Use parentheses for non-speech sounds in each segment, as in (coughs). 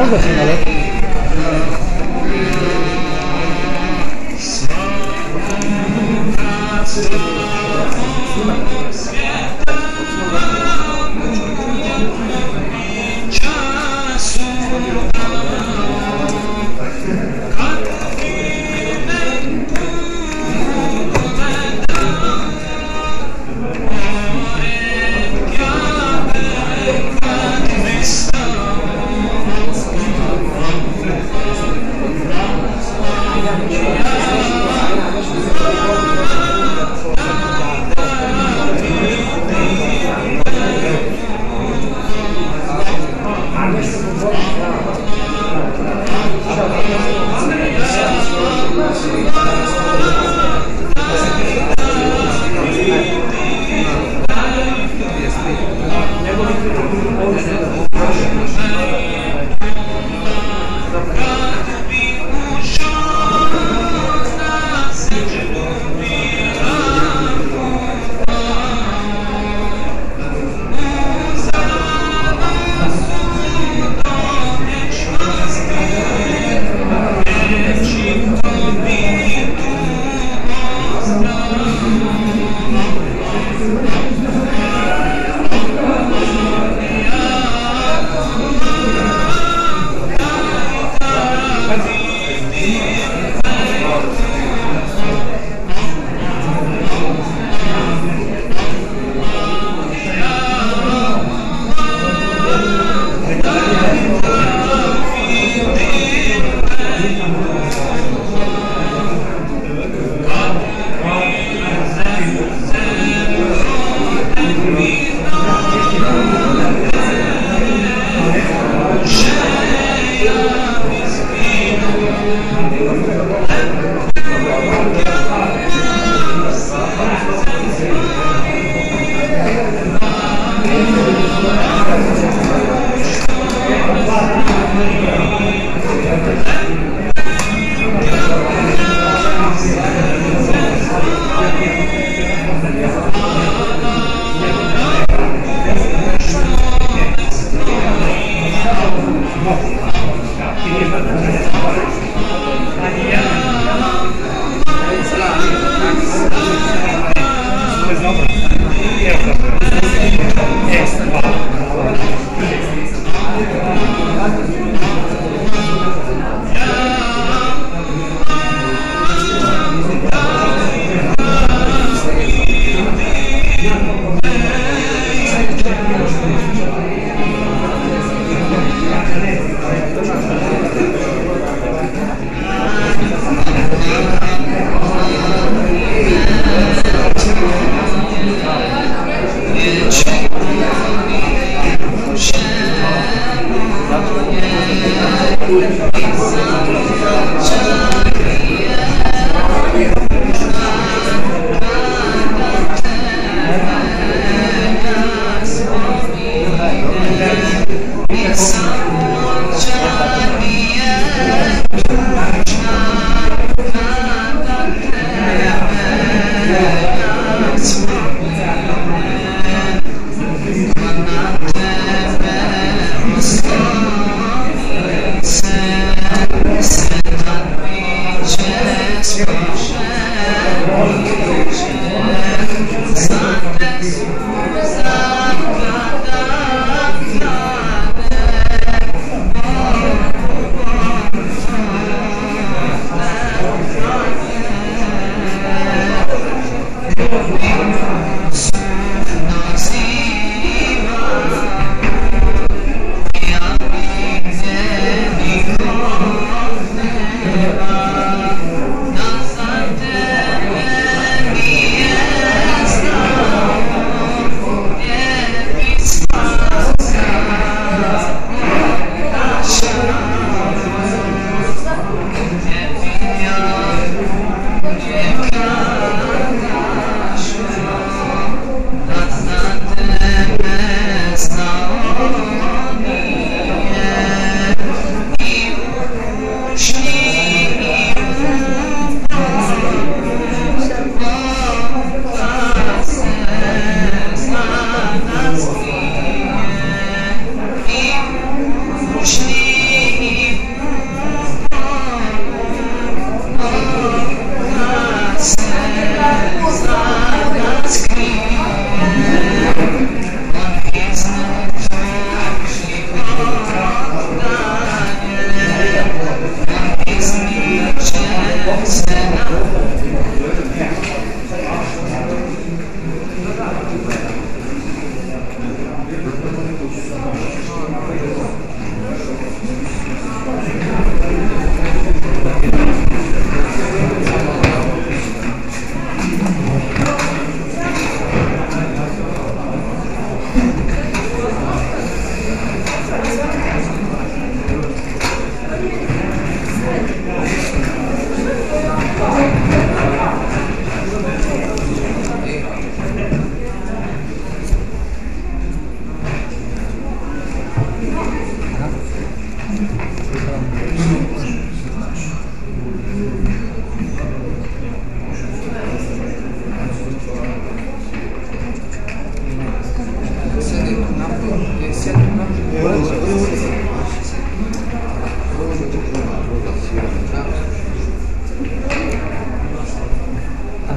Mogę się nalepić. Thank Gracias. Excelente.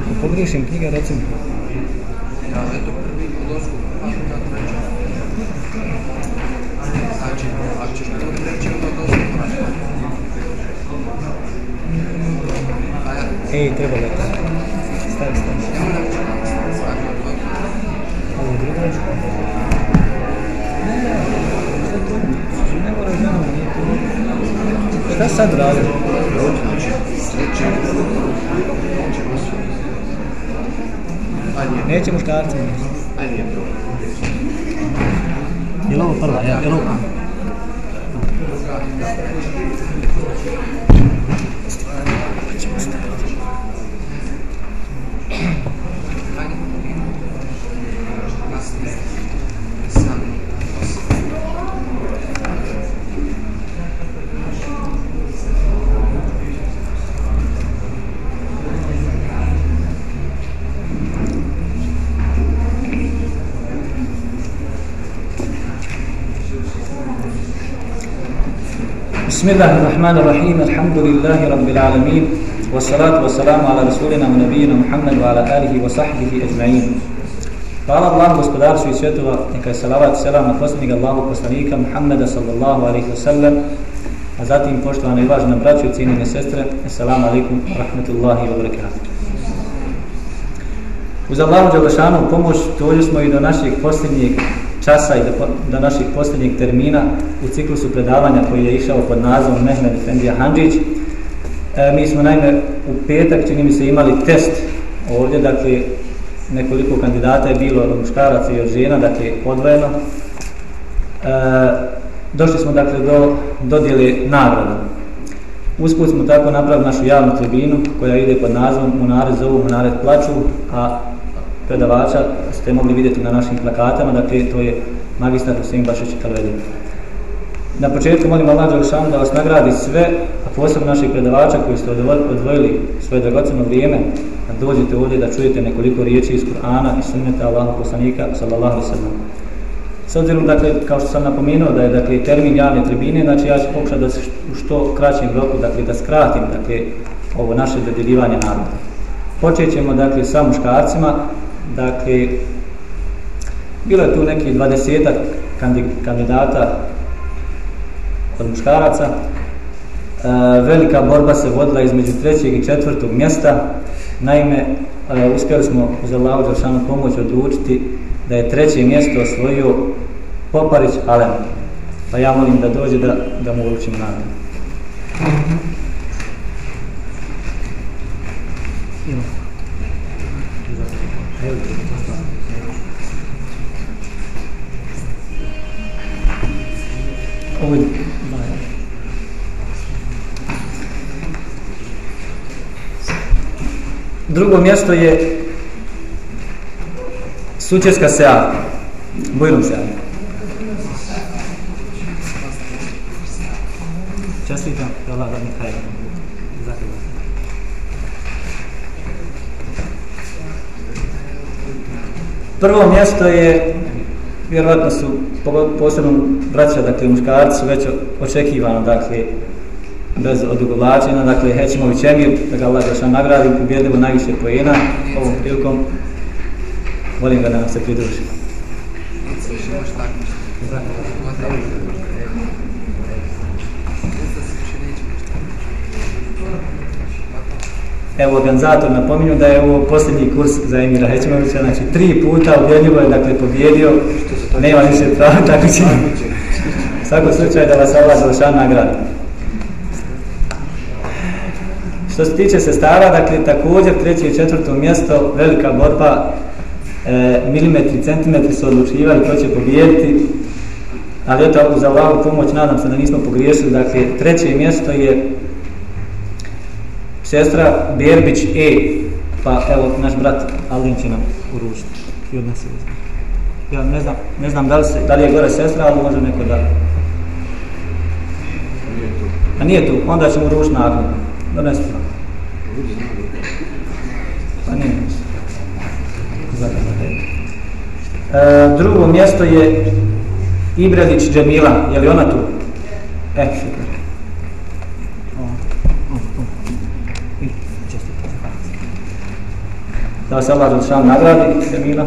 Ako pogriješim knjiga, recimo. Ja, eto, prvi ulazku, a ta treća. Znači, ako ćeš to treći, onda došli korak. A ja, Ej, treba da stavi, stavi. Ovo je druga. Ne moraš da nam nije to. Šta sad radi? znači, treći, ćemo sve. A nije, Neće muškarci. a nije to. Je li ovo prva? Ja, je li ovo? بسم الله الرحمن الرحيم الحمد لله رب العالمين والصلاة والسلام على رسولنا ونبينا محمد وعلى آله وصحبه أجمعين Hvala Allah, gospodar svih svjetova, neka je salavat selam na posljednjeg Allahu poslanika Muhammeda sallallahu alaihi wa sallam, a zatim poštovane i važne braće i cijenine sestre, assalamu alaikum rahmatullahi wa barakatuh. Uz Allahu Đalešanu pomoć dođu smo i do naših posljednjeg časa i do, do naših posljednjeg termina u ciklusu predavanja koji je išao pod nazivom Mehmed Efendija Handžić. E, mi smo naime u petak, čini mi se, imali test ovdje, dakle, nekoliko kandidata je bilo od muškaraca i od žena, dakle, odvojeno. E, došli smo, dakle, do dodjele nagrada. Usput smo tako napravili našu javnu tribinu koja ide pod nazivom Munare zovu, Munare plaču, a predavača ste mogli vidjeti na našim plakatama, dakle to je magistar Husein Bašić Kalvedi. Na početku molim Allah Đelšanu da vas nagradi sve, a posebno naših predavača koji ste odvojili svoje dragoceno vrijeme, da dođete ovdje da čujete nekoliko riječi iz Kur'ana i sunneta Allahu poslanika sallallahu alaihi sallam. S obzirom, dakle, kao što sam napomenuo da je dakle, termin javne tribine, znači ja ću pokušati da se u što kraćem roku, dakle, da skratim dakle, ovo naše dodjeljivanje naroda. Počet ćemo, dakle, sa muškarcima, dakle, bilo je tu neki dvadesetak kandidata od muškaraca. E, velika borba se vodila između trećeg i četvrtog mjesta. Naime, e, uspjeli smo za Allahu Đeršanu pomoć odlučiti da je treće mjesto osvojio Poparić Alen. Pa ja molim da dođe da, da mu uručim nagradu. Mhm. Mjesto je Sučeska sea. Bujrum sea. Čestitam, Allah da mi hajde. Prvo mjesto je, vjerovatno su posebno braća, dakle muškarci već očekivano, dakle, bez odugovlačenja, dakle Hećimović Emir, da ga Allah zašao nagradi, ubjedljivo najviše pojena ovom prilikom. Molim ga da nam se pridruži. Evo, organizator napominju da je ovo posljednji kurs za Emira Hećimovića, znači tri puta ubjedljivo je, dakle, pobjedio, nema više prava, tako će. (laughs) Svako slučaj da vas Allah zašao nagradi. Što se tiče sestara, dakle, također treće i četvrto mjesto, velika borba, e, milimetri, centimetri su odlučivali ko će pobijediti, ali eto, uz Allahu pomoć, nadam se da nismo pogriješili, dakle, treće mjesto je sestra Berbić E, pa evo, naš brat Aldin će nam uručiti. I od nas je Ja ne znam, ne znam da li, se, da li je gore sestra, ali može neko da... A nije tu, onda ćemo uručiti nakon. Donesi nam. Pa nije. E, drugo mjesto je Ibradić Džemila, je li ona tu? E, super. Da vas Allah Đelšan nagradi, Džemila.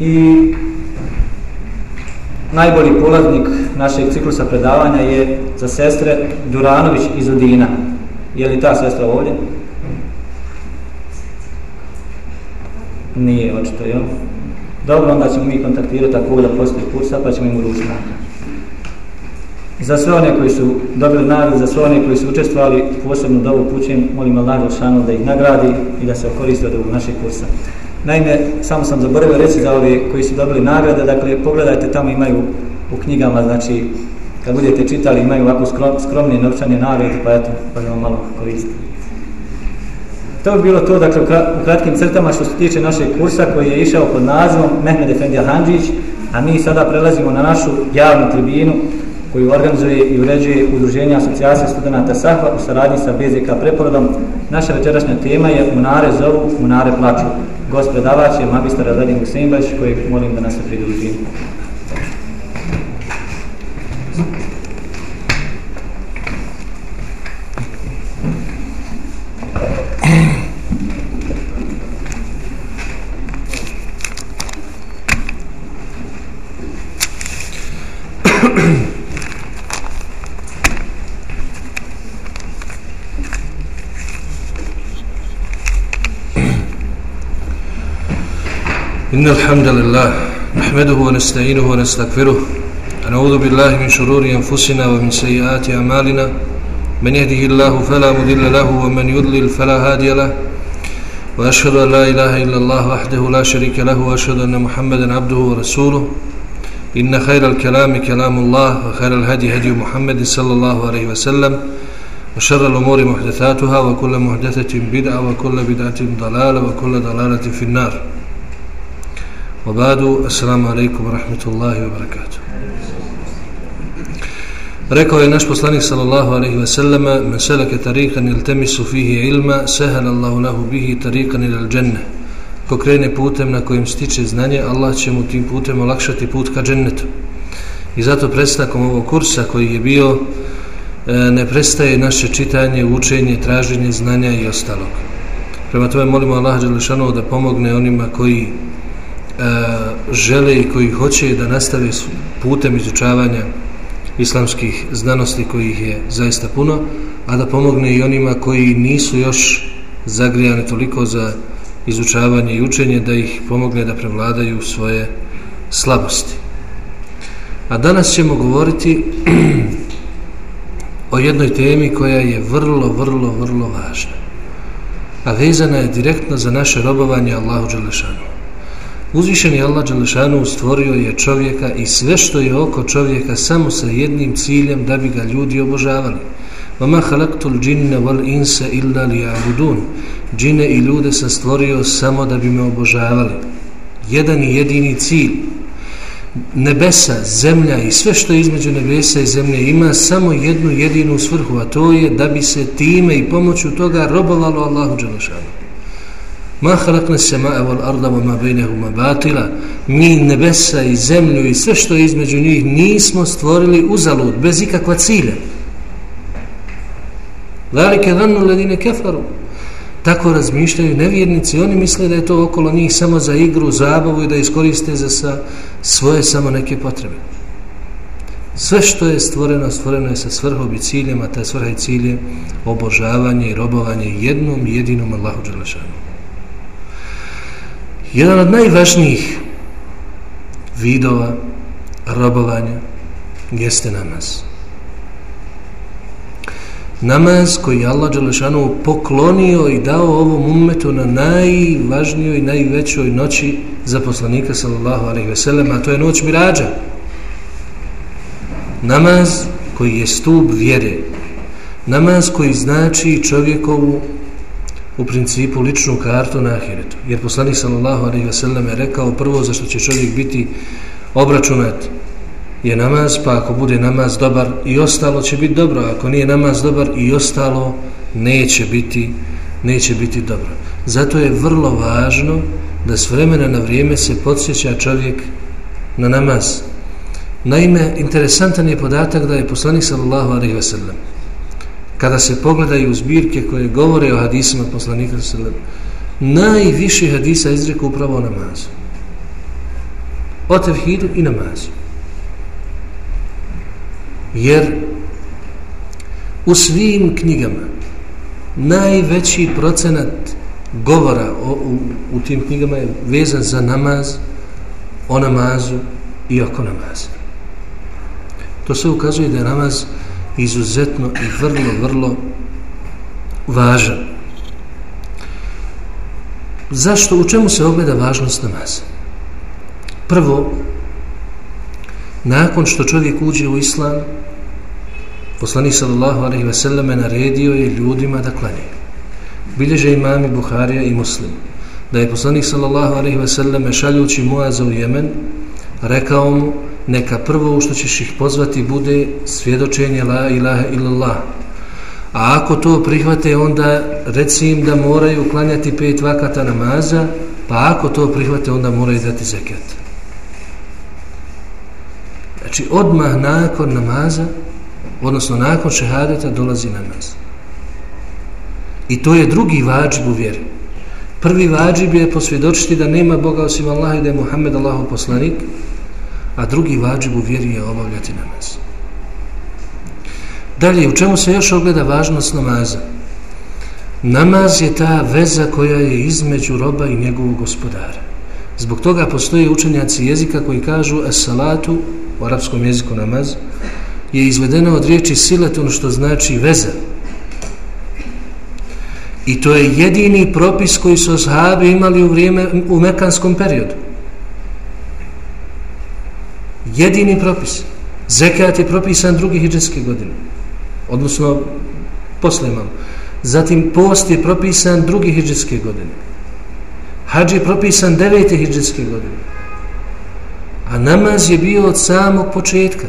I najbolji polaznik našeg ciklusa predavanja je za sestre Duranović iz Udina. Je li ta sestra ovdje? Nije, očito, jel? Dobro, onda ćemo mi kontaktirati tako da postoji kursa, pa ćemo im uručiti Za sve one koji su dobili nagradu, za sve one koji su učestvovali, posebno da pućem, molim Allah Želšanu da ih nagradi i da se okoriste od ovog našeg kursa. Naime, samo sam zaboravio reći za ove koji su dobili nagrade, dakle, pogledajte, tamo imaju u knjigama, znači, kad budete čitali, imaju ovako skromne novčane nagrade, pa eto, pa ćemo malo koristiti. To je bilo to, dakle, u kratkim crtama što se tiče našeg kursa koji je išao pod nazivom Mehmed Efendija Hanđić, a mi sada prelazimo na našu javnu tribinu koju organizuje i uređuje Udruženje asocijacije studenta Sahva u saradnji sa BZK preporodom. Naša večerašnja tema je Munare zovu, Munare plaću. Gost predavač je magistar Adelin Husein kojeg molim da nas se pridruži. (coughs) إن الحمد لله نحمده ونستعينه ونستغفره ونعوذ بالله من شرور أنفسنا ومن سيئات أعمالنا من يهده الله فلا مضل له ومن يضلل فلا هادي له وأشهد أن لا إله إلا الله وحده لا شريك له وأشهد أن محمدا عبده ورسوله إن خير الكلام كلام الله وخير الهدي هدي محمد صلى الله عليه وسلم وشر الأمور محدثاتها وكل محدثة بدعة وكل بدعة ضلالة وكل ضلالة في النار Obadu, assalamu alaikum, rahmetullahi wa barakatuh. Rekao je naš poslanik sallallahu alaihi wa sallama, men selake tarikan il temisu fihi ilma, sehan Allahu lahu bihi tarikan il al dženne. Ko krene putem na kojem stiče znanje, Allah će mu tim putem olakšati put ka džennetu. I zato prestakom ovog kursa koji je bio, e, ne prestaje naše čitanje, učenje, traženje znanja i ostalog. Prema tome molimo Allah Đelešanova da pomogne onima koji E, žele i koji hoće da nastave putem izučavanja islamskih znanosti kojih je zaista puno, a da pomogne i onima koji nisu još zagrijani toliko za izučavanje i učenje da ih pomogne da prevladaju svoje slabosti. A danas ćemo govoriti (clears throat) o jednoj temi koja je vrlo, vrlo, vrlo važna. A vezana je direktno za naše robovanje Allahu Đelešanu. Uzvišeni Allah Đelešanu stvorio je čovjeka i sve što je oko čovjeka samo sa jednim ciljem da bi ga ljudi obožavali. وَمَا خَلَقْتُ الْجِنَّ وَالْإِنْسَ إِلَّا لِيَعْبُدُونَ Džine i ljude sam stvorio samo da bi me obožavali. Jedan i jedini cilj. Nebesa, zemlja i sve što je između nebesa i zemlje ima samo jednu jedinu svrhu, a to je da bi se time i pomoću toga robovalo Allahu Đelešanu. Ma halakne se ma evol arda ma bejnehuma batila. Mi nebesa i zemlju i sve što je između njih nismo stvorili uzalud, bez ikakva cilja. Zalike dhannu ledine kefaru. Tako razmišljaju nevjernici. Oni misle da je to okolo njih samo za igru, zabavu i da iskoriste za sa svoje samo neke potrebe. Sve što je stvoreno, stvoreno je sa svrhom i ciljem, a ta svrha i cilje obožavanje i robovanje jednom jedinom Allahu Đelešanu. Jedan od najvažnijih vidova robovanja jeste namaz. Namaz koji Allah Đelešanu poklonio i dao ovom ummetu na najvažnijoj i najvećoj noći za poslanika sallallahu alaihi ve sellem, a to je noć mirađa. Namaz koji je stup vjere. Namaz koji znači čovjekovu u principu ličnu kartu na ahiretu. Jer poslanik sallallahu alejhi ve je rekao prvo za što će čovjek biti obračunat je namaz, pa ako bude namaz dobar i ostalo će biti dobro, ako nije namaz dobar i ostalo neće biti neće biti dobro. Zato je vrlo važno da s vremena na vrijeme se podsjeća čovjek na namaz. Naime, interesantan je podatak da je poslanik sallallahu alaihi ve kada se pogledaju zbirke koje govore o hadisima poslanika sallallahu najviše hadisa izreka upravo o namazu. O tevhidu i namazu. Jer u svim knjigama najveći procenat govora o, u, u tim knjigama je vezan za namaz, o namazu i oko namaza. To se ukazuje da je namaz izuzetno i vrlo, vrlo važan. Zašto? U čemu se ogleda važnost namaza? Prvo, nakon što čovjek uđe u islam, poslanik sallallahu alaihi ve selleme naredio je ljudima da klanjaju. Bilježe imami Buharija i Muslim da je poslanik sallallahu alaihi ve selleme šaljući Muaza u Jemen rekao mu neka prvo što ćeš ih pozvati bude svjedočenje la ilaha illallah. A ako to prihvate onda reci im da moraju klanjati pet vakata namaza pa ako to prihvate onda moraju dati zekat. Znači odmah nakon namaza odnosno nakon šehadeta dolazi namaz. I to je drugi vađib u vjeri. Prvi vađib je posvjedočiti da nema Boga osim Allaha i da je Muhammed Allahov poslanik a drugi vađib u vjeri je obavljati namaz. Dalje, u čemu se još ogleda važnost namaza? Namaz je ta veza koja je između roba i njegovog gospodara. Zbog toga postoje učenjaci jezika koji kažu as-salatu, u arapskom jeziku namaz, je izvedeno od riječi siletun što znači veza. I to je jedini propis koji su ashabi imali u vrijeme u mekanskom periodu jedini propis. Zekat je propisan drugi hijđarske godine. Odnosno, posle imamo. Zatim, post je propisan drugi hijđarske godine. Hadž je propisan devete hijđarske godine. A namaz je bio od samog početka.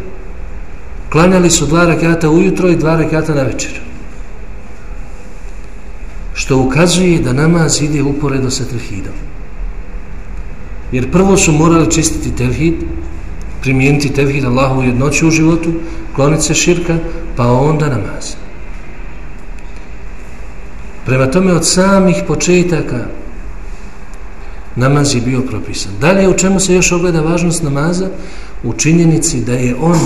Klanjali su dva rakata ujutro i dva rakata na večer. Što ukazuje da namaz ide uporedo sa tevhidom. Jer prvo su morali čistiti tevhid, primijeniti tevhid Allahu jednoću u životu, kloniti se širka, pa onda namaz. Prema tome od samih početaka namaz je bio propisan. Dalje, u čemu se još ogleda važnost namaza? U činjenici da je on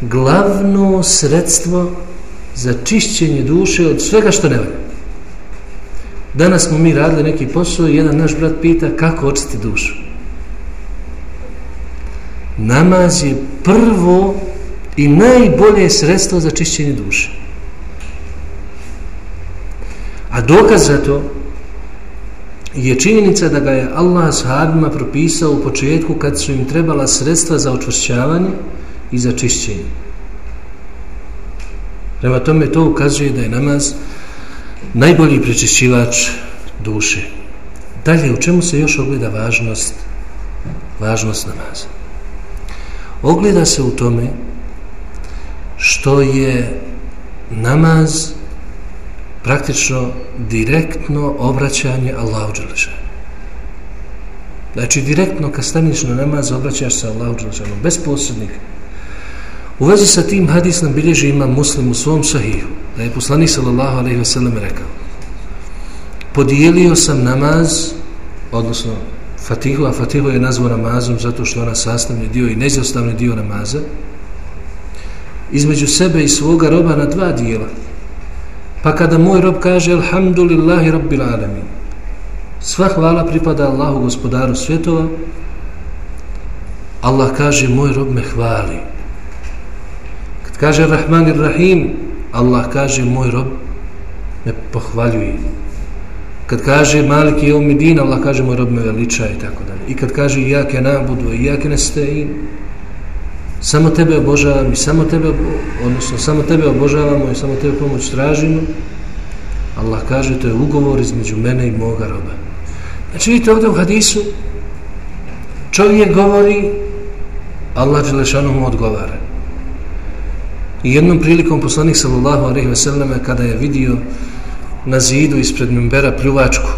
glavno sredstvo za čišćenje duše od svega što ne valja. Danas smo mi radili neki posao i jedan naš brat pita kako očistiti dušu namaz je prvo i najbolje sredstvo za čišćenje duše. A dokaz za to je činjenica da ga je Allah sahabima propisao u početku kad su im trebala sredstva za očvršćavanje i za čišćenje. Prema tome to ukazuje da je namaz najbolji prečišćivač duše. Dalje, u čemu se još ogleda važnost važnost namaza? Ogleda se u tome što je namaz praktično direktno obraćanje Allahu Đelešanu. Znači, direktno kad staniš na namaz, obraćaš se Allahu Đelešanu, bez posrednika. U vezi sa tim hadis nam bilježi ima muslim u svom sahihu, da je poslanik sallallahu alaihi wa sallam rekao podijelio sam namaz, odnosno Fatihu, a Fatihu je nazvao namazom zato što ona sastavni dio i nezostavni dio namaza, između sebe i svoga roba na dva dijela. Pa kada moj rob kaže Alhamdulillahi Rabbil Alamin, sva hvala pripada Allahu gospodaru svjetova, Allah kaže moj rob me hvali. Kad kaže Rahman Rahim, Allah kaže moj rob me pohvaljuje kad kaže Maliki je umidin, Allah kaže moj rob me veliča i tako dalje. I kad kaže jake nabudu i jake nestein, samo tebe obožavam i samo tebe, odnosno samo tebe obožavamo i samo tebe pomoć tražimo, Allah kaže to je ugovor između mene i moga roba. Znači vidite ovdje u hadisu, čovjek govori, Allah Đelešanu mu odgovara. I jednom prilikom poslanik sallallahu alaihi ve selleme kada je vidio na zidu ispred Mimbera pljuvačku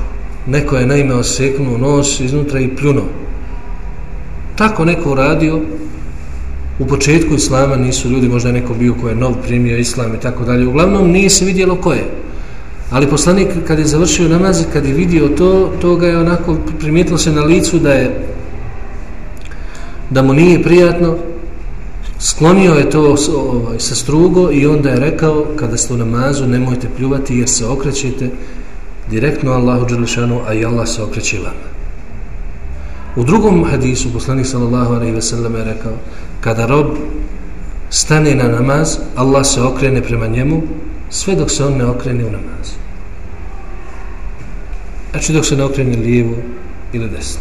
neko je naime oseknuo nos iznutra i pljuno. Tako neko uradio, u početku islama nisu ljudi, možda je neko bio ko je nov primio islam i tako dalje. Uglavnom nije se vidjelo ko je. Ali poslanik kad je završio namaz kad je vidio to, to ga je onako primijetilo se na licu da je da mu nije prijatno sklonio je to sa strugo i onda je rekao kada ste u namazu nemojte pljuvati jer se okrećete direktno Allahu Đelešanu a i Allah se okreće vama. U drugom hadisu poslanik sallallahu alaihi ve sellem je rekao kada rob stane na namaz Allah se okrene prema njemu sve dok se on ne okrene u namazu. Znači dok se ne okrene lijevo ili desno.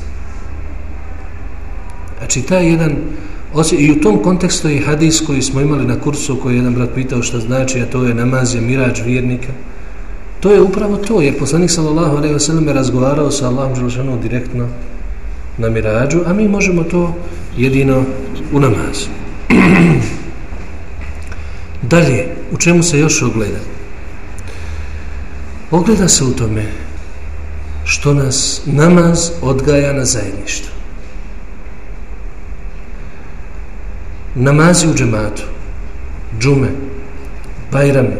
Znači taj jedan i u tom kontekstu je hadis koji smo imali na kursu koji je jedan brat pitao šta znači a to je namaz je mirač vjernika. To je upravo to jer poslanik sallallahu alaihi wasallam je razgovarao sa Allahom Đelšanom direktno na mirađu a mi možemo to jedino u namazu. (clears throat) Dalje u čemu se još ogleda? Ogleda se u tome što nas namaz odgaja na zajedništvo. Namazi u džematu, džume, bajrami,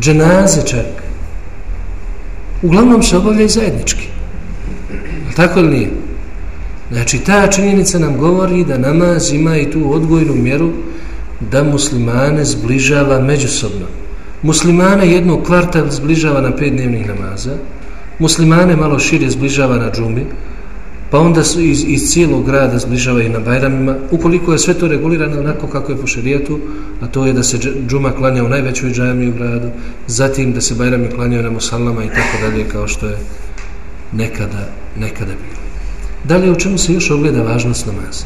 dženaze čak, uglavnom se obavljaju zajednički. Tako li nije? Znači, ta činjenica nam govori da namaz ima i tu odgojnu mjeru da muslimane zbližava međusobno muslimane jednu kvartal zbližava na pet dnevnih namaza, muslimane malo šire zbližava na džumi, pa onda su iz, iz cijelog grada zbližavaju na bajramima, ukoliko je sve to regulirano onako kako je po šarijetu, a to je da se džuma klanja u najvećoj džami u gradu, zatim da se bajrami klanjaju na musallama i tako dalje kao što je nekada, nekada bilo. Dalje, u čemu se još ogleda važnost namaza?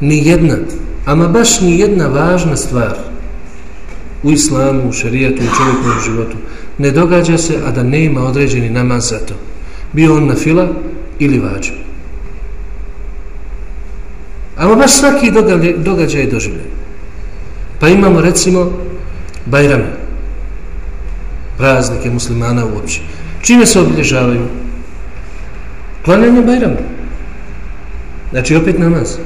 Ni jedna, ama baš ni jedna važna stvar u islamu, u šarijetu, u čovjekovom životu. Ne događa se, a da ne ima određeni namaz za to. Bio on na fila ili vađu. Ali baš svaki događaj je doživljen. Pa imamo recimo Bajrame, praznike muslimana uopće. Čime se obilježavaju? Klanjanje Bajrama. Znači opet namaz.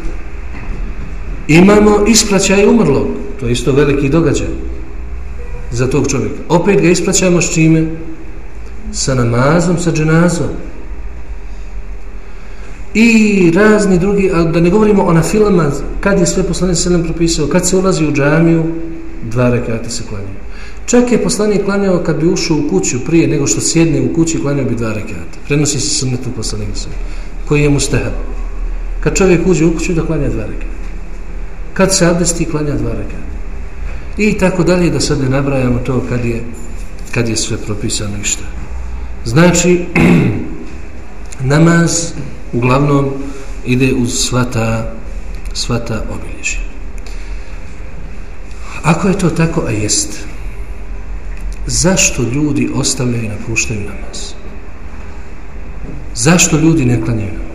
Imamo ispraćaj umrlog. To je isto veliki događaj za tog čovjeka. Opet ga ispraćamo s čime? Sa namazom, sa dženazom. I razni drugi, a da ne govorimo o nafilama, kad je sve poslanik sallam propisao, kad se ulazi u džamiju, dva rekata se klanjaju. Čak je poslanik klanjao kad bi ušao u kuću prije nego što sjedne u kući, klanjao bi dva rekata. Prenosi se sunnetu poslanik sallam, koji je mustahab. Kad čovjek uđe u kuću, da klanja dva rekata. Kad se abdesti, klanja dva rekata i tako dalje da sad ne nabrajamo to kad je kad je sve propisano i šta znači (clears throat) namaz uglavnom ide uz svata, svata obilježja ako je to tako a jest zašto ljudi ostavljaju i napuštaju namaz zašto ljudi ne klanjaju namaz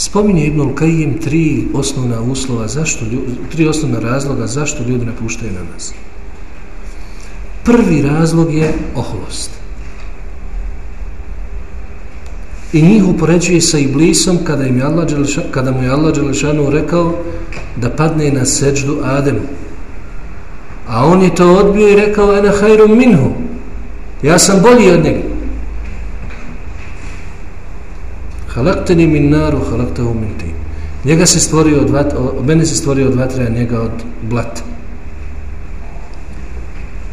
Spominje Ibn Al-Kajim tri osnovna uslova, zašto ljudi, tri osnovna razloga zašto ljudi napuštaju namaz. Prvi razlog je oholost. I njih upoređuje sa Iblisom kada, im je Allah kada mu je Allah Đelešanu rekao da padne na seđdu Ademu. A on je to odbio i rekao ena hajrum minhu. Ja sam bolji od njega. Halakteni min naru, halaktahu min ti. Njega se stvorio od vatra, mene se stvorio od vatra, a njega od blata.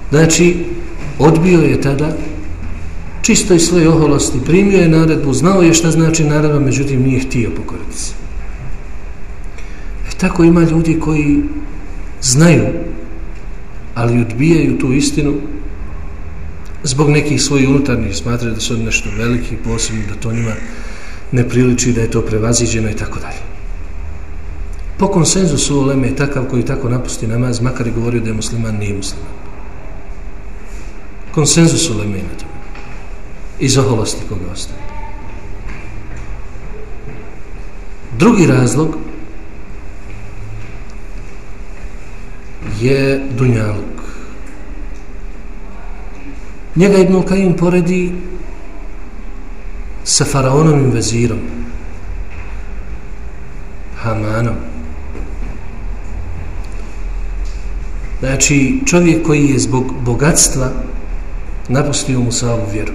Znači, odbio je tada čisto iz svoje oholosti, primio je naredbu, znao je šta znači naredba, međutim nije htio pokoriti se. E tako ima ljudi koji znaju, ali odbijaju tu istinu zbog nekih svojih unutarnjih smatraju da su nešto veliki, posebno da to njima ne priliči da je to prevaziđeno i tako dalje. Po konsenzusu Oleme je takav koji tako napusti namaz, makar je govorio da je musliman, nije musliman. Konsenzus Oleme je na to. Iz oholosti koga ostaje. Drugi razlog je Dunjaluk. Njega Ibn Kajim poredi sa faraonovim vezirom Hamanom znači čovjek koji je zbog bogatstva napustio mu savu vjeru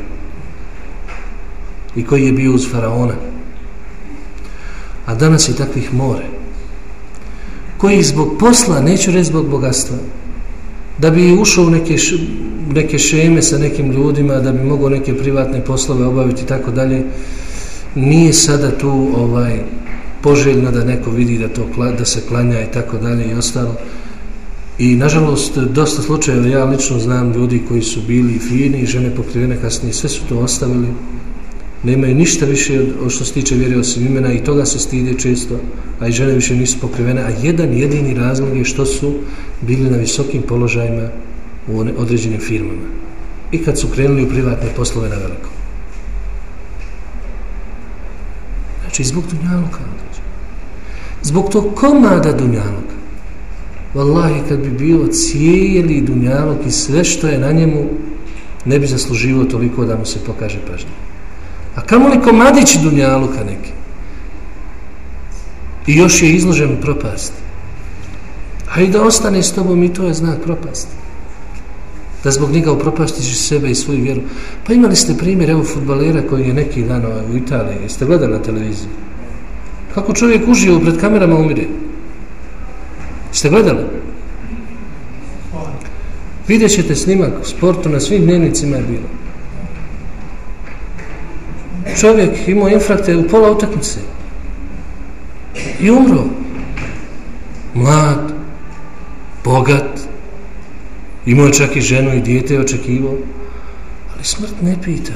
i koji je bio uz faraona. A danas je takvih more koji zbog posla neću reći zbog bogatstva da bi ušao u neke, š, neke šeme sa nekim ljudima da bi mogao neke privatne poslove obaviti i tako dalje nije sada tu ovaj poželjno da neko vidi da to da se klanja i tako dalje i ostalo. I nažalost dosta slučajeva ja lično znam ljudi koji su bili fini žene pokrivene kasnije sve su to ostavili nemaju ništa više od, što se tiče vjere osim imena i toga se stide često a i žene više nisu pokrivene a jedan jedini razlog je što su bili na visokim položajima u određenim firmama. I kad su krenuli u privatne poslove na veliko. Znači zbog dunjaluka znači. zbog tog komada dunjaluka. Wallahi, kad bi bio cijeli dunjaluk i sve što je na njemu, ne bi zasluživo toliko da mu se pokaže pažnje. A kamo li komadić dunjaluka neki? I još je izložen propasti. A i da ostane s tobom i to je znak propasti. Da zbog njega upropastiš sebe i svoju vjeru. Pa imali ste primjer, evo, futbalera koji je neki dan ovaj, u Italiji. Jeste gledali na televiziji? Kako čovjek užio pred kamerama umire? Ste gledali? Vidjet ćete snimak u sportu, na svim dnevnicima je bilo. Čovjek imao infrakte u pola utakmice. I umro. Mlad, bogat, imao čak i ženu i dijete očekivao. Ali smrt ne pita.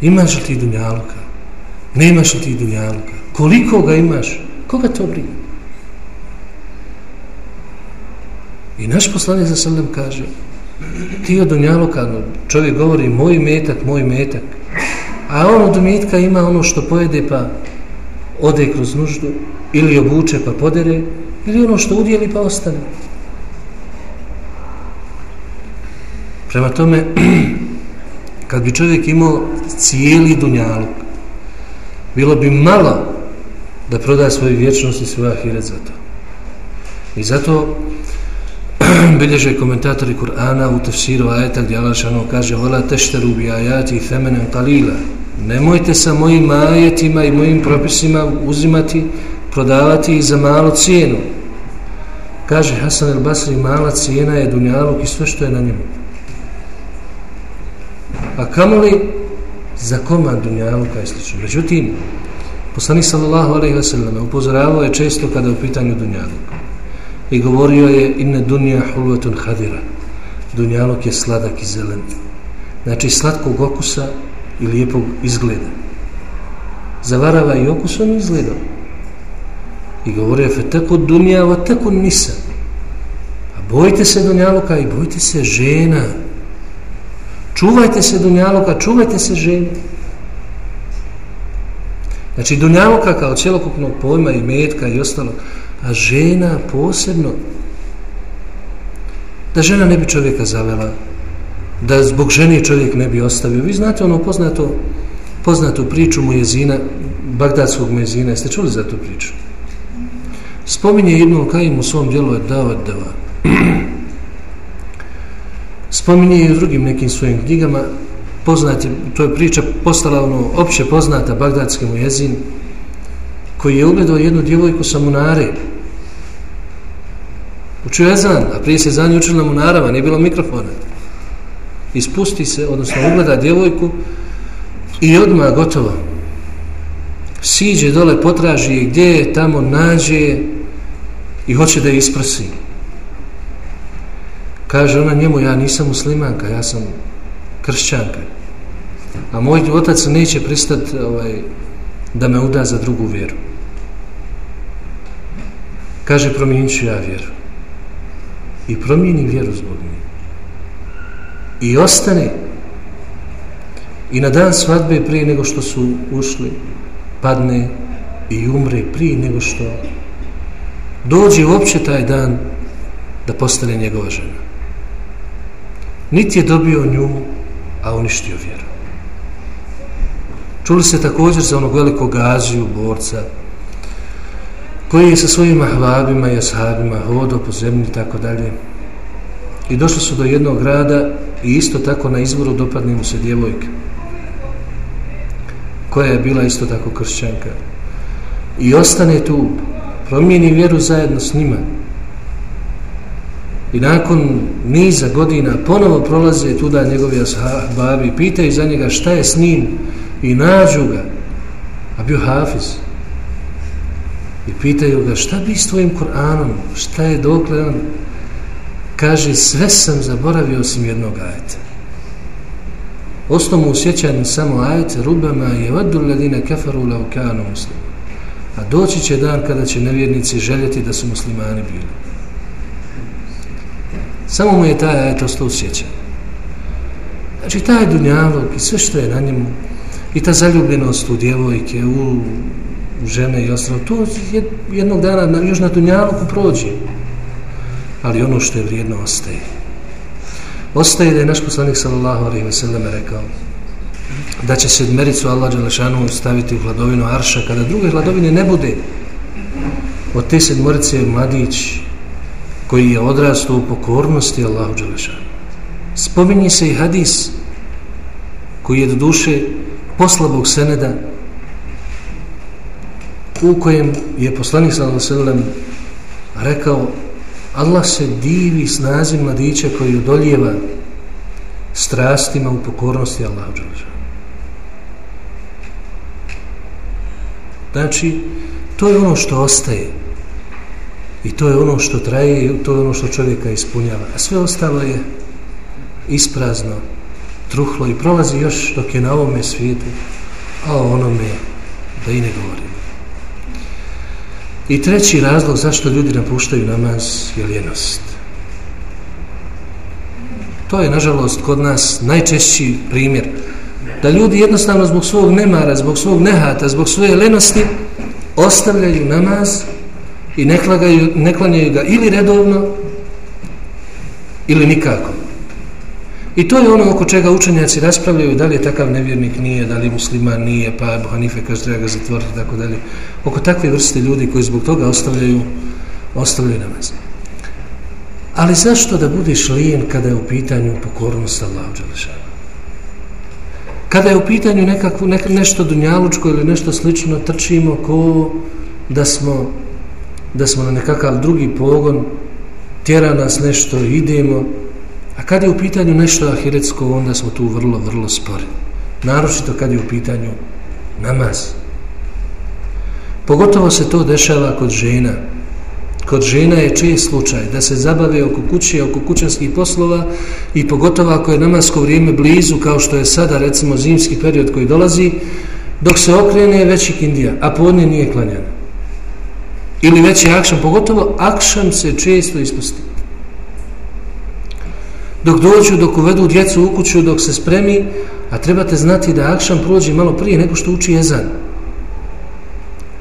Imaš li ti dunjaluka? Nemaš li ti dunjaluka? Koliko ga imaš? Koga to brine? I naš poslanik za sallam kaže ti od dunjaluka, čovjek govori moj metak, moj metak. A on od metka ima ono što pojede pa ode kroz nuždu ili obuče pa podere ili ono što udjeli pa ostane. Prema tome, (clears throat) kad bi čovjek imao cijeli dunjaluk, bilo bi malo da proda svoju vječnost i svoj ahiret za to. I zato (clears throat) bilježe komentatori Kur'ana u tefsiru ajeta gdje Allah šano kaže Vala tešteru bi ajati femenen kalila Nemojte sa mojim ajetima i mojim propisima uzimati, prodavati za malu cijenu. Kaže Hasan el Basri, mala cijena je dunjaluk i sve što je na njemu. A kamo li za komad dunjaluka i slično? Međutim, poslanik sallallahu alaihi wa sallam upozoravao je često kada je u pitanju dunjaluka i govorio je inne dunja hulvetun hadira Dunjaluk je sladak i zelen znači slatkog okusa i lijepog izgleda. Zavarava i okusom i izgledom. I govore, feteko tako dunja va tako nisa. Pa a bojite se dunjaloka i bojite se žena. Čuvajte se dunjaloka čuvajte se žena znači dunjaloka kao cjelokupnog pojma i metka i ostalo a žena posebno. Da žena ne bi čovjeka zavela da zbog žene čovjek ne bi ostavio. Vi znate ono poznato poznatu priču Mujezina, bagdadskog Mujezina, jeste čuli za tu priču? Spominje Ibnul Kajim u svom dijelu je dava dava spominje i u drugim nekim svojim knjigama. Poznati, to je priča postala ono opće poznata bagdadski Mujezin, koji je ugledao jednu djevojku sa Munare. Učio je zan, a prije se zan je učila Munarava, nije bilo mikrofona. Ispusti se, odnosno ugleda djevojku i odmah gotovo. Siđe dole, potraži je gdje je, tamo nađe i hoće da je isprsi. Kaže ona njemu, ja nisam muslimanka, ja sam kršćanka. A moj otac neće pristati ovaj, da me uda za drugu vjeru. Kaže, promijenit ću ja vjeru. I promijeni vjeru zbog nje. I ostane. I na dan svadbe prije nego što su ušli, padne i umre prije nego što dođe uopće taj dan da postane njegova žena. Niti je dobio nju, a uništio vjeru. Čuli se također za onog velikog Aziju, borca, koji je sa svojim ahvabima i ashabima hodao po zemlji i tako dalje. I došli su do jednog grada i isto tako na izvoru dopadne mu se djevojka koja je bila isto tako kršćanka. I ostane tu promijeni vjeru zajedno s njima. I nakon niza godina ponovo prolaze tuda njegovi ashabi pitaju za njega šta je s njim i nađu ga. A bio hafiz. I pitaju ga šta bi s tvojim Koranom šta je dokle on? Kaže sve sam zaboravio osim jednog ajeta. Osnovu usjećan samo ajete rubama je vadu ledine kafaru laukanu muslim a doći će dan kada će nevjernici željeti da su muslimani bili. Samo mu je taj ajet ostao usjećan. znači taj dunjalog i sve što je na njemu i ta zaljubljenost u djevojke u, u žene i ostalo to jednog dana još na dunjaluku prođe ali ono što je vrijedno ostaje. Ostaje da je naš poslanik sallallahu alaihi ve sellem rekao da će sedmericu Allah Đelešanu staviti u hladovinu Arša kada druge hladovine ne bude od te sedmorice je mladić koji je odrastao u pokornosti Allahu Đelešanu. Spominji se i hadis koji je do duše poslabog seneda u kojem je poslanik sallallahu alaihi ve sellem rekao Allah se divi snazi mladića koji udoljeva strastima u pokornosti Allahu Đelešanu. Znači, to je ono što ostaje. I to je ono što traje i to je ono što čovjeka ispunjava. A sve ostalo je isprazno, truhlo i prolazi još dok je na ovome svijetu, a onome da i ne govorimo. I treći razlog zašto ljudi napuštaju namaz je ljenost. To je, nažalost, kod nas najčešći primjer. Da ljudi jednostavno zbog svog nemara, zbog svog nehata, zbog svoje lenosti ostavljaju namaz i ne, klagaju, ne klanjaju ga ili redovno ili nikako. I to je ono oko čega učenjaci raspravljaju da li je takav nevjernik nije, da li musliman nije, pa Ebu Hanife kaže treba ga zatvoriti tako dalje. Oko takve vrste ljudi koji zbog toga ostavljaju, ostavljaju namaz. Ali zašto da budeš lijen kada je u pitanju pokornost Allahu Đalešanu? Kada je u pitanju nekakvo, nek, nešto dunjalučko ili nešto slično, trčimo ko da smo, da smo na nekakav drugi pogon, tjera nas nešto, idemo, A kad je u pitanju nešto ahiretsko, onda smo tu vrlo, vrlo spori. Naročito kad je u pitanju namaz. Pogotovo se to dešava kod žena. Kod žena je čest slučaj da se zabave oko kuće, oko kućanskih poslova i pogotovo ako je namasko vrijeme blizu, kao što je sada, recimo, zimski period koji dolazi, dok se okrene veći kindija, a podne nije klanjana. Ili veći akšan, pogotovo akšan se često ispusti dok dođu, dok uvedu djecu u kuću, dok se spremi, a trebate znati da akšan prođe malo prije nego što uči ezan.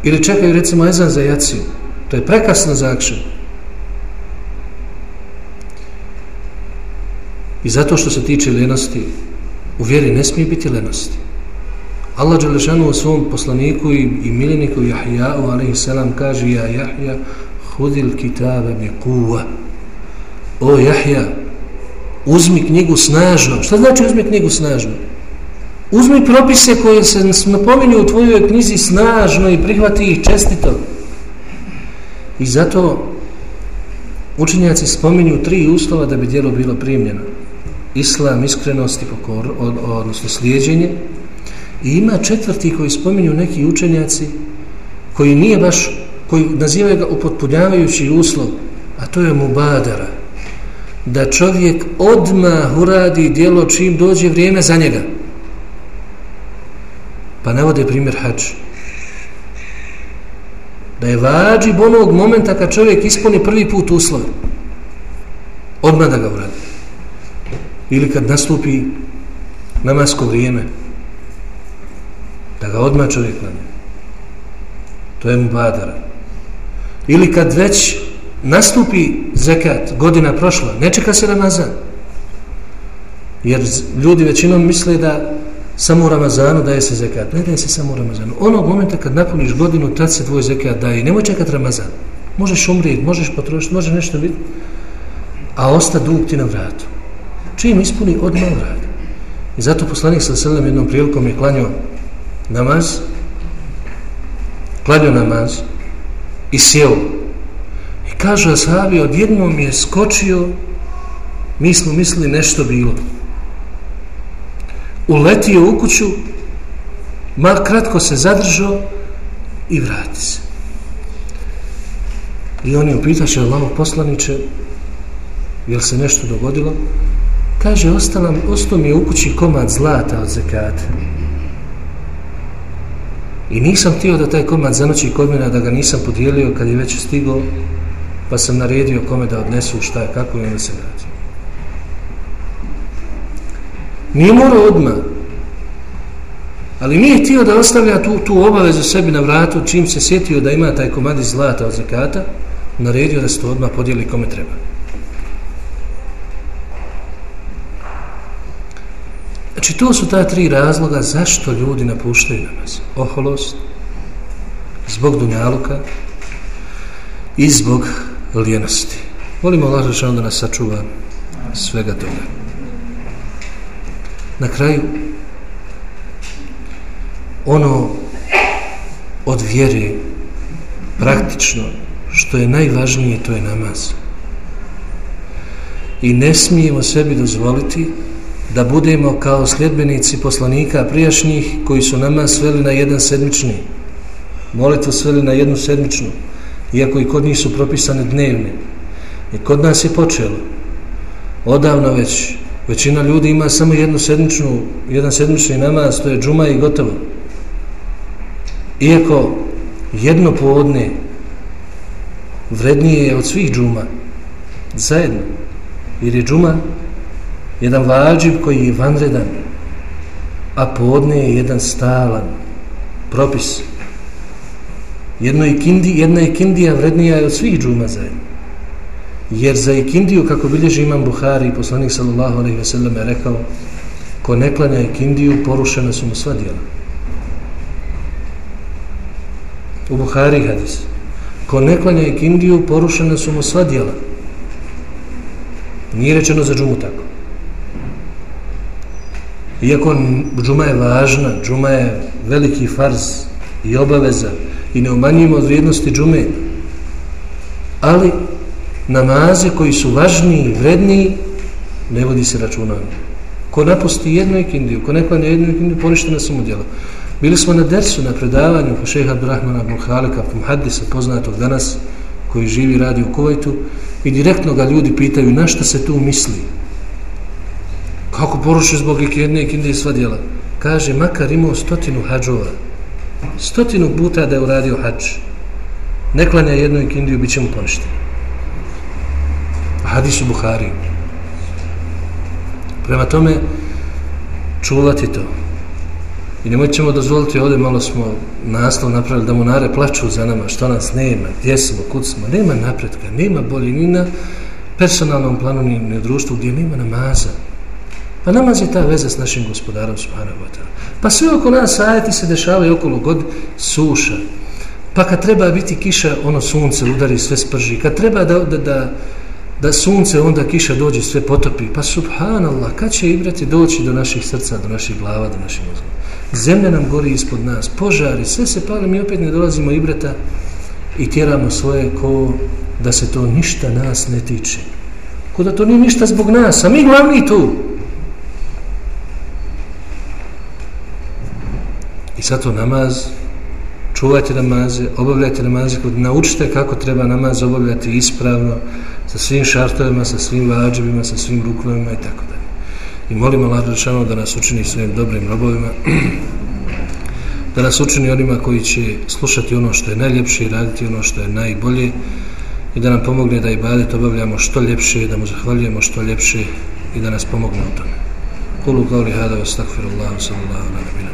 Ili čekaju recimo ezan za jaciju. To je prekasno za akšan. I zato što se tiče lenosti, u vjeri ne smije biti lenosti. Allah Đelešanu u svom poslaniku i, i miljeniku Jahja'u, alaihi kaže Ja Jahja, hudil kitabe bi kuva. O Jahja, uzmi knjigu snažno. Šta znači uzmi knjigu snažno? Uzmi propise koje se napominju u tvojoj knjizi snažno i prihvati ih čestito. I zato učenjaci spominju tri uslova da bi djelo bilo primljeno. Islam, iskrenost i pokor, odnosno slijedženje. I ima četvrti koji spominju neki učenjaci koji nije baš, koji nazivaju ga upotpunjavajući uslov, a to je mubadara da čovjek odmah uradi djelo čim dođe vrijeme za njega. Pa navode primjer hač. Da je vađi onog momenta kad čovjek ispuni prvi put uslov. Odmah da ga uradi. Ili kad nastupi namasko vrijeme. Da ga odmah čovjek klanje. To je mu badara. Ili kad već nastupi zekat, godina prošla, ne čeka se Ramazan. Jer ljudi većinom misle da samo u Ramazanu daje se zekat. Ne daje se samo u Ramazanu. Onog momenta kad napuniš godinu, tad se tvoj zekat daje. Nemoj čekat Ramazan. Možeš umrijeti, možeš potrošiti, možeš nešto biti. A osta dug ti na vratu. Čim ispuni, odmah vrati. I zato poslanik sa selem jednom prilikom je klanio namaz, klanio namaz i sjeo. I kaže Asabi, odjednom je skočio, mi smo mislili nešto bilo. Uletio u kuću, mal kratko se zadržao i vrati se. I on je upitaše Allahog poslaniče, jel se nešto dogodilo? Kaže, ostala, ostao mi je u kući komad zlata od zekata. I nisam htio da taj komad zanoći kod mene, da ga nisam podijelio kad je već stigao, pa sam naredio kome da odnesu šta je, kako je da se vrati. Nije morao odmah, ali nije htio da ostavlja tu, tu obavezu sebi na vratu, čim se sjetio da ima taj komadi zlata od zekata, naredio da se to odmah podijeli kome treba. Znači, to su ta tri razloga zašto ljudi napuštaju namaz. Oholost, zbog dunjaluka i zbog lijenosti. Volimo Allah Žešanu da nas sačuva svega toga. Na kraju, ono od vjere praktično što je najvažnije to je namaz. I ne smijemo sebi dozvoliti da budemo kao sljedbenici poslanika prijašnjih koji su namaz sveli na jedan sedmični molitvu sveli na jednu sedmičnu iako i kod njih su propisane dnevne. I kod nas je počelo. Odavno već. Većina ljudi ima samo jednu sedmičnu jedan sedmični namaz to je džuma i gotovo. Iako jedno poodne vrednije je od svih džuma zajedno. Jer je džuma jedan vađiv koji je vanredan, a podne je jedan stalan propis. Jedno ikindi, jedna ikindija vrednija je od svih džuma zajedno. Jer za ikindiju, kako bilježi imam Buhari, poslanik sallallahu alaihi ve sellem je rekao, ko ne klanja ikindiju, porušena su mu sva djela. U Buhari hadis. Ko ne klanja ikindiju, porušena su mu sva djela. Nije rečeno za džumu tako. Iako džuma je važna, džuma je veliki farz i obaveza i ne umanjujemo od vrijednosti džume, ali namaze koji su važniji i vredniji ne vodi se računanje. Ko napusti jednu ikindiju, ko neko ne jednu ikindiju, poništena su mu djela. Bili smo na dersu, na predavanju kod šeha Abdurrahmana Buhalika, muhaddisa poznatog danas, koji živi radi u Kuvajtu, i direktno ga ljudi pitaju na šta se tu misli. Kako poruši zbog jedne ikindije sva djela? Kaže, makar imao stotinu hađova. Stotinu puta da je uradio hač. Ne klanja jednu ikindiju, bit će mu poništen. Hadis u Buhari. Prema tome, čuvati to. I nemoj ćemo dozvoliti, ovdje malo smo naslov napravili da mu nare plaću za nama, što nas nema, gdje smo, kud smo. Nema napretka, nema bolje ni na personalnom planu, ni na društvu gdje nema namaza. Pa namaz je ta veza s našim gospodarom Subhanahu wa ta'ala. Pa sve oko nas ajati se dešavaju okolo god suša. Pa kad treba biti kiša, ono sunce udari, sve sprži. Kad treba da, da, da, da sunce, onda kiša dođe, sve potopi. Pa subhanallah, kad će ibrati doći do naših srca, do naših glava, do naših mozga? Zemlja nam gori ispod nas, požari, sve se pali, mi opet ne dolazimo ibrata i tjeramo svoje ko da se to ništa nas ne tiče. Ko da to nije ništa zbog nas, a mi glavni tu. Zato namaz, čuvajte namaze, obavljajte namaze, naučite kako treba namaz obavljati ispravno, sa svim šartovima, sa svim vađevima, sa svim ruknovima i tako dalje. I molim Allah Đelešanu da nas učini svojim dobrim robovima, (clears throat) da nas učini onima koji će slušati ono što je najljepše i raditi ono što je najbolje i da nam pomogne da i obavljamo što ljepše, da mu zahvaljujemo što ljepše i da nas pomogne u tome. Kulu kauli hada wa sallallahu alaihi nabina